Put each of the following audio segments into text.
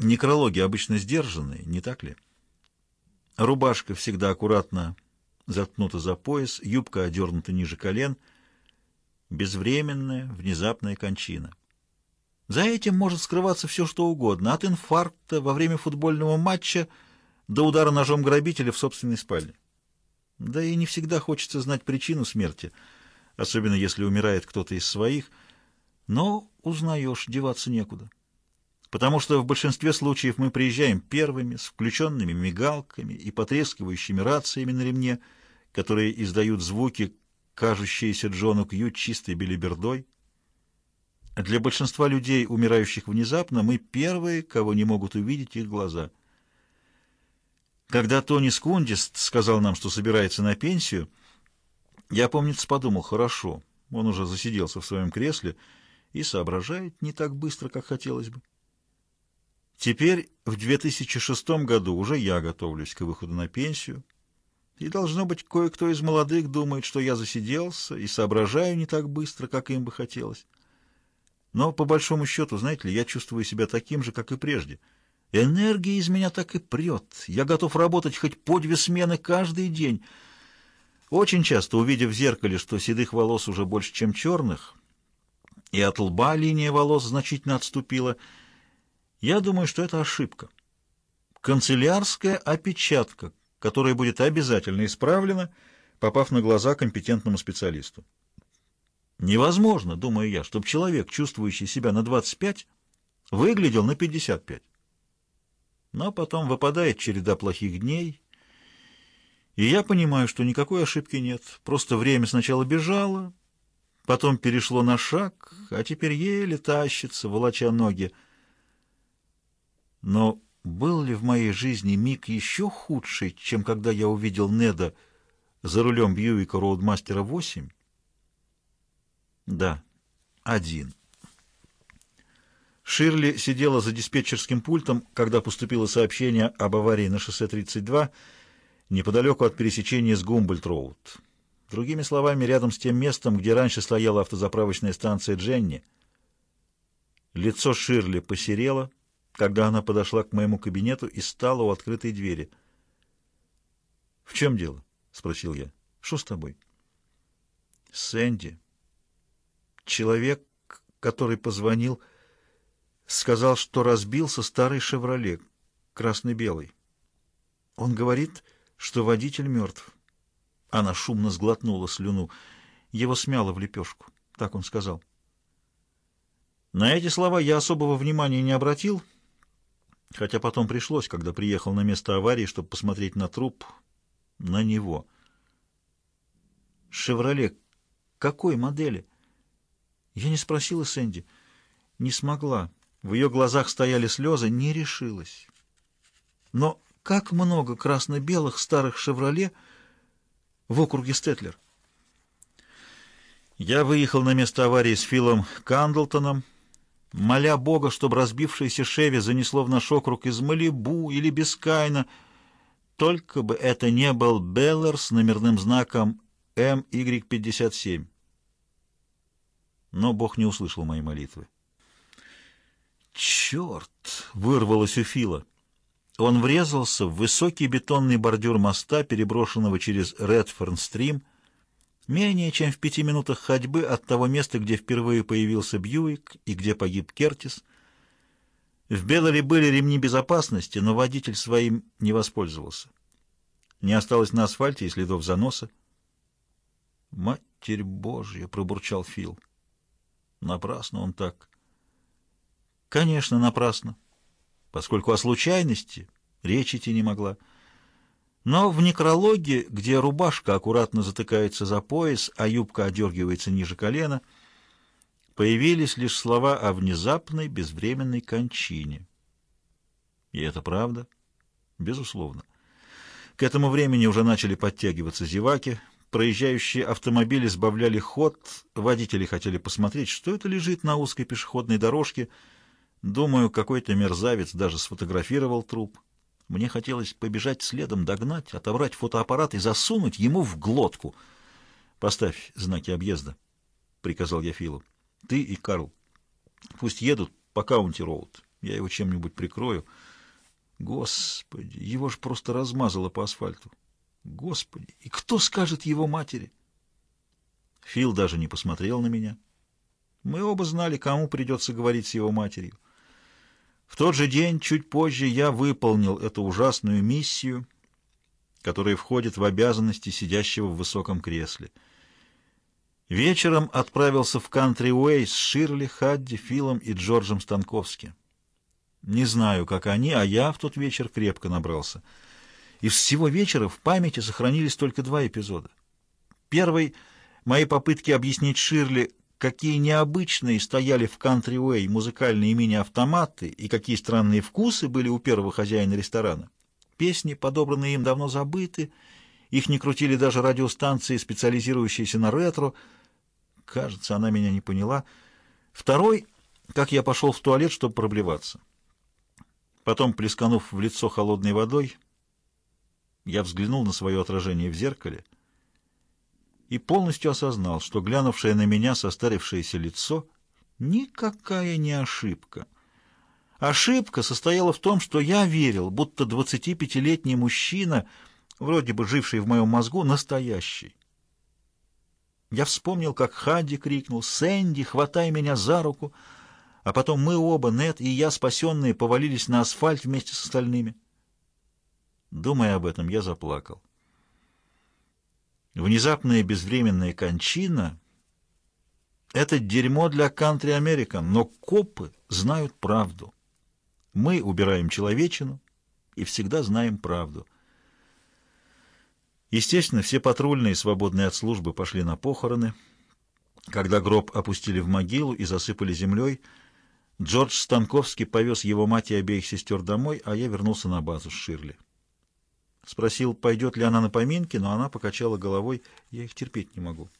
Некрологи обычно сдержанные, не так ли? Рубашка всегда аккуратно заткнута за пояс, юбка одернута ниже колен. Безвременная, внезапная кончина. За этим может скрываться все, что угодно, от инфаркта во время футбольного матча до удара ножом грабителя в собственной спальне. Да и не всегда хочется знать причину смерти, особенно если умирает кто-то из своих, но узнаешь, деваться некуда. Потому что в большинстве случаев мы приезжаем первыми, с включенными мигалками и потрескивающими рациями на ремне, которые издают звуки, кажущиеся Джону Кью чистой белибердой. Для большинства людей, умирающих внезапно, мы первые, кого не могут увидеть их глаза. Когда Тони Скундист сказал нам, что собирается на пенсию, я, помнится, подумал, хорошо, он уже засиделся в своем кресле и соображает не так быстро, как хотелось бы. Теперь, в 2006 году, уже я готовлюсь к выходу на пенсию, и, должно быть, кое-кто из молодых думает, что я засиделся и соображаю не так быстро, как им бы хотелось. Но, по большому счету, знаете ли, я чувствую себя таким же, как и прежде. Энергия из меня так и прет. Я готов работать хоть по две смены каждый день. Очень часто, увидев в зеркале, что седых волос уже больше, чем черных, и от лба линия волос значительно отступила, я думаю, что это ошибка. Канцелярская опечатка, которая будет обязательно исправлена, попав на глаза компетентному специалисту. Невозможно, думаю я, чтобы человек, чувствующий себя на 25, выглядел на 55. Но потом выпадает череда плохих дней, и я понимаю, что никакой ошибки нет. Просто время сначала бежало, потом перешло на шаг, а теперь еле тащится, волоча ноги. Но был ли в моей жизни миг еще худший, чем когда я увидел Неда за рулем Бьюика Роудмастера 8? Да, один. Ширли сидела за диспетчерским пультом, когда поступило сообщение об аварии на шоссе 32 неподалеку от пересечения с Гумбольд-Роуд. Другими словами, рядом с тем местом, где раньше стояла автозаправочная станция Дженни. Лицо Ширли посерело, когда она подошла к моему кабинету и стала у открытой двери. «В чем дело?» — спросил я. «Что с тобой?» «Сэнди», Человек, который позвонил, сказал, что разбился старый «Шевроле», красно-белый. Он говорит, что водитель мертв. Она шумно сглотнула слюну. Его смяло в лепешку. Так он сказал. На эти слова я особого внимания не обратил, хотя потом пришлось, когда приехал на место аварии, чтобы посмотреть на труп, на него. «Шевроле» какой модели? Я не спросила Сэнди. Не смогла. В ее глазах стояли слезы, не решилась. Но как много красно-белых старых «Шевроле» в округе Стетлер? Я выехал на место аварии с Филом Кандлтоном, моля Бога, чтобы разбившееся Шеви занесло в наш округ из Малибу или Бискайна, только бы это не был Бел-Эр с номерным знаком MY57 но Бог не услышал моей молитвы. «Черт!» — вырвалось у Фила. Он врезался в высокий бетонный бордюр моста, переброшенного через Редферн-стрим, менее чем в пяти минутах ходьбы от того места, где впервые появился Бьюик и где погиб Кертис. В Белларе были ремни безопасности, но водитель своим не воспользовался. Не осталось на асфальте и следов заноса. «Матерь Божья!» — пробурчал Фил. Напрасно он так. Конечно, напрасно, поскольку о случайности речи идти не могла. Но в некрологе, где рубашка аккуратно затыкается за пояс, а юбка одергивается ниже колена, появились лишь слова о внезапной безвременной кончине. И это правда? Безусловно. К этому времени уже начали подтягиваться зеваки, Проезжающие автомобили сбавляли ход, водители хотели посмотреть, что это лежит на узкой пешеходной дорожке. Думаю, какой-то мерзавец даже сфотографировал труп. Мне хотелось побежать следом, догнать, отобрать фотоаппарат и засунуть ему в глотку. «Поставь знаки объезда», — приказал я Филу. «Ты и Карл. Пусть едут по Каунти-Роуд. Я его чем-нибудь прикрою. Господи, его ж просто размазало по асфальту. Господи, и кто скажет его матери? Фил даже не посмотрел на меня. Мы оба знали, кому придется говорить с его матерью. В тот же день, чуть позже, я выполнил эту ужасную миссию, которая входит в обязанности сидящего в высоком кресле. Вечером отправился в Кантри-Уэй с Ширли, Хадди, Филом и Джорджем Станковски. Не знаю, как они, а я в тот вечер крепко набрался. Из всего вечера в памяти сохранились только два эпизода. Первый — мои попытки объяснить Ширли, какие необычные стояли в Country музыкальные мини-автоматы и какие странные вкусы были у первого хозяина ресторана. Песни, подобранные им, давно забыты, их не крутили даже радиостанции, специализирующиеся на ретро. Кажется, она меня не поняла. Второй — как я пошел в туалет, чтобы проблеваться. Потом, плесканув в лицо холодной водой, я взглянул на свое отражение в зеркале — и полностью осознал, что глянувшее на меня состарившееся лицо никакая не ошибка. Ошибка состояла в том, что я верил, будто 25-летний мужчина, вроде бы живший в моем мозгу, настоящий. Я вспомнил, как Хадди крикнул «Сэнди, хватай меня за руку!» А потом мы оба, Нет и я, спасенные, повалились на асфальт вместе с остальными. Думая об этом, я заплакал. Внезапная безвременная кончина — это дерьмо для кантри-американ, но копы знают правду. Мы убираем человечину и всегда знаем правду. Естественно, все патрульные, свободные от службы, пошли на похороны. Когда гроб опустили в могилу и засыпали землей, Джордж Станковский повез его мать и обеих сестер домой, а я вернулся на базу с Ширли. Спросил, пойдет ли она на поминки, но она покачала головой. Я их терпеть не могу.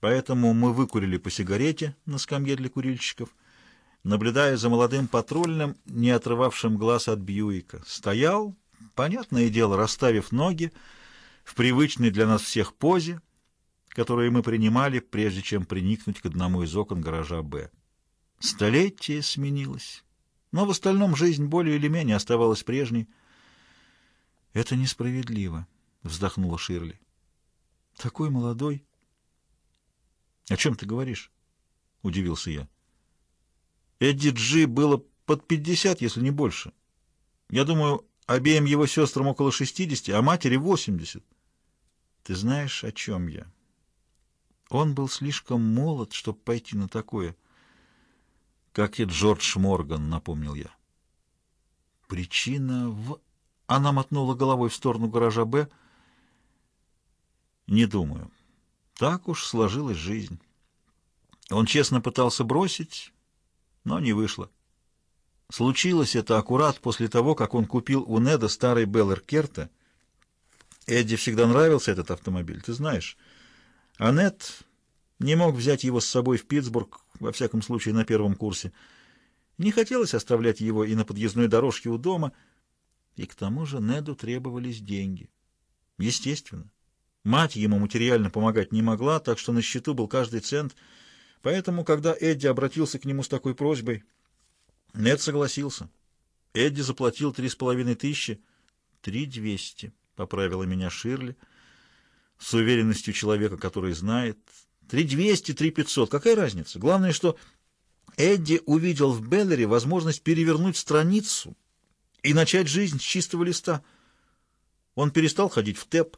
Поэтому мы выкурили по сигарете на скамье для курильщиков, наблюдая за молодым патрульным, не отрывавшим глаз от Бьюика. Стоял, понятное дело, расставив ноги в привычной для нас всех позе, которую мы принимали, прежде чем приникнуть к одному из окон гаража «Б». Столетие сменилось, но в остальном жизнь более или менее оставалась прежней — «Это несправедливо», — вздохнула Ширли. «Такой молодой». «О чем ты говоришь?» — удивился я. «Эдди Джи было под пятьдесят, если не больше. Я думаю, обеим его сестрам около шестидесяти, а матери восемьдесят. Ты знаешь, о чем я? Он был слишком молод, чтобы пойти на такое. Как и Джордж Морган, напомнил я. Причина в... Она мотнула головой в сторону гаража «Б». «Не думаю. Так уж сложилась жизнь. Он честно пытался бросить, но не вышло. Случилось это аккурат после того, как он купил у Неда старый Беллер Керта. Эдди всегда нравился этот автомобиль, ты знаешь. А Нед не мог взять его с собой в Питтсбург, во всяком случае на первом курсе. Не хотелось оставлять его и на подъездной дорожке у дома — и к тому же Неду требовались деньги. Естественно. Мать ему материально помогать не могла, так что на счету был каждый цент. Поэтому, когда Эдди обратился к нему с такой просьбой, Нед согласился. Эдди заплатил три с половиной тысячи. Три двести, поправила меня Ширли, с уверенностью человека, который знает. Три двести, три пятьсот, какая разница? Главное, что Эдди увидел в Беллере возможность перевернуть страницу и начать жизнь с чистого листа. Он перестал ходить в ТЭП,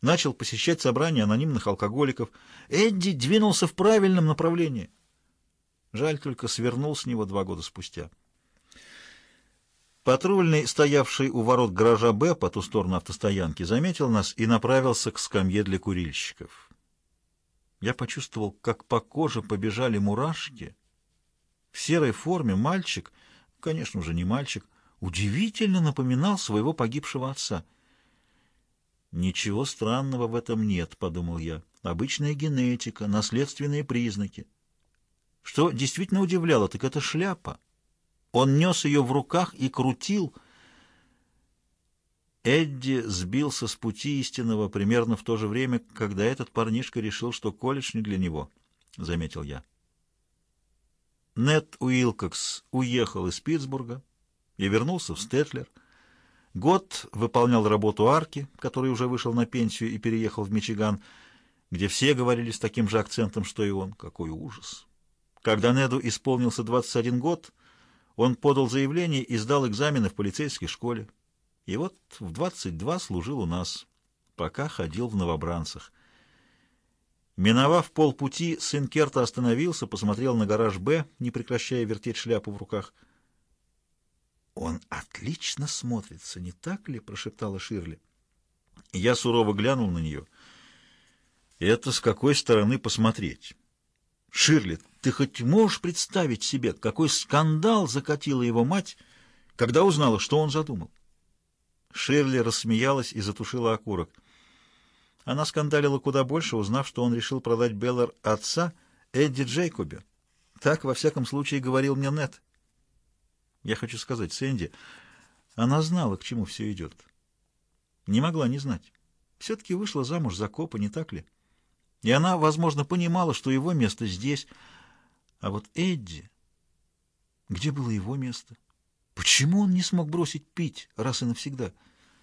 начал посещать собрания анонимных алкоголиков. Эдди двинулся в правильном направлении. Жаль только свернул с него два года спустя. Патрульный, стоявший у ворот гаража «Б» по ту сторону автостоянки, заметил нас и направился к скамье для курильщиков. Я почувствовал, как по коже побежали мурашки. В серой форме мальчик, конечно же, не мальчик, удивительно напоминал своего погибшего отца. «Ничего странного в этом нет», — подумал я. «Обычная генетика, наследственные признаки». Что действительно удивляло, так это шляпа. Он нес ее в руках и крутил. Эдди сбился с пути истинного примерно в то же время, когда этот парнишка решил, что колледж не для него, — заметил я. Нет Уилкокс уехал из Питтсбурга и вернулся в Стетлер. Год выполнял работу Арки, который уже вышел на пенсию и переехал в Мичиган, где все говорили с таким же акцентом, что и он. Какой ужас! Когда Неду исполнился 21 год, он подал заявление и сдал экзамены в полицейской школе. И вот в 22 служил у нас, пока ходил в новобранцах. Миновав полпути, сын Керта остановился, посмотрел на гараж «Б», не прекращая вертеть шляпу в руках. «Он отлично смотрится, не так ли?» — прошептала Ширли. Я сурово глянул на нее. «Это с какой стороны посмотреть?» «Ширли, ты хоть можешь представить себе, какой скандал закатила его мать, когда узнала, что он задумал?» Ширли рассмеялась и затушила окурок. Она скандалила куда больше, узнав, что он решил продать Беллар отца Эдди Джейкобе. Так, во всяком случае, говорил мне Нет. Я хочу сказать, Сэнди, она знала, к чему все идет. Не могла не знать. Все-таки вышла замуж за копа, не так ли? И она, возможно, понимала, что его место здесь. А вот Эдди... Где было его место? Почему он не смог бросить пить раз и навсегда?»